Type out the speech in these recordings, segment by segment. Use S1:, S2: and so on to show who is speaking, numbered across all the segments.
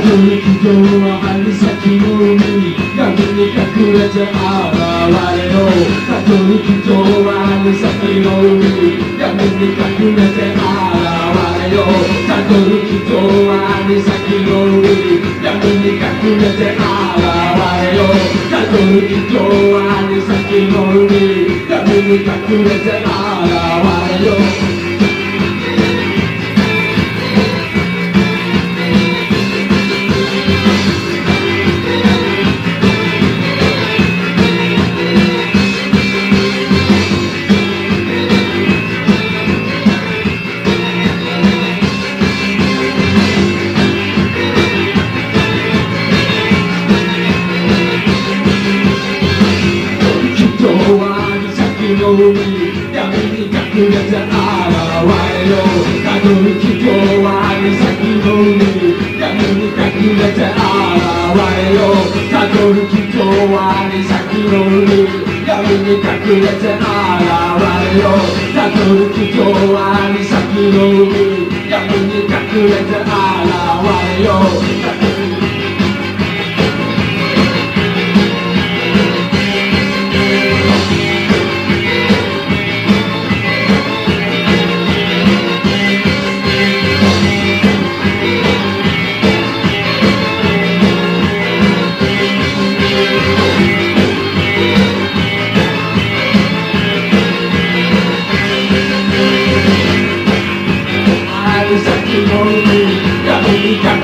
S1: Aku ingin jauh hati sakimu ini Yang ini kan ku raja awal-awalino Aku ingin jauh hati sakimu ini Yang ini kan ku raja awal-awalino Aku ingin jauh hati sakimu ini Yang ini kan ku raja awal-awalino Aku ingin jauh hati sakimu 岬の海闇に隠れて現れよたどる人は岬の海闇に隠れて現れよたどる人は岬の海闇に隠れて現れよたどる人は岬の海闇に隠れて現れよ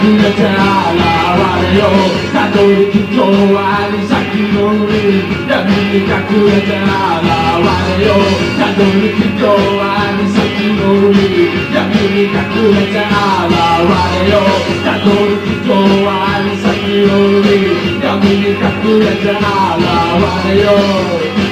S1: に隠れて現れようたどる人はある先の海闇に隠れて現れようたどる人はある先の海闇に隠れて現れようたどる人はある先の海闇に隠れて現れよう